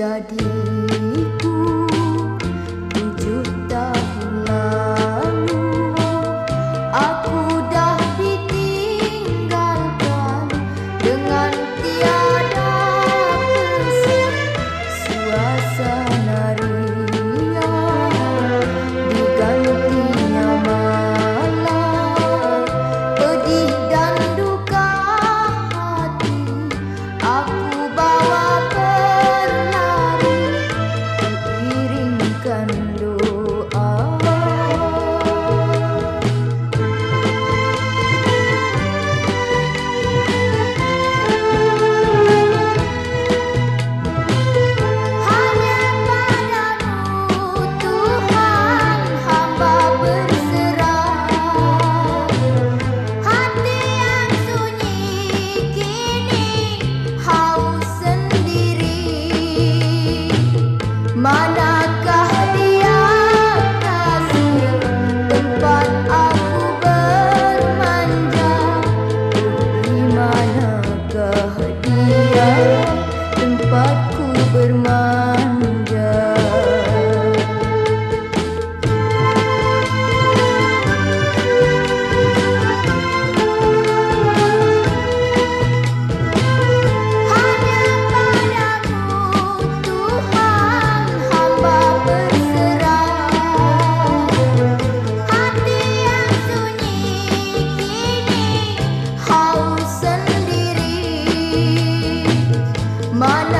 menjadiku dia Mana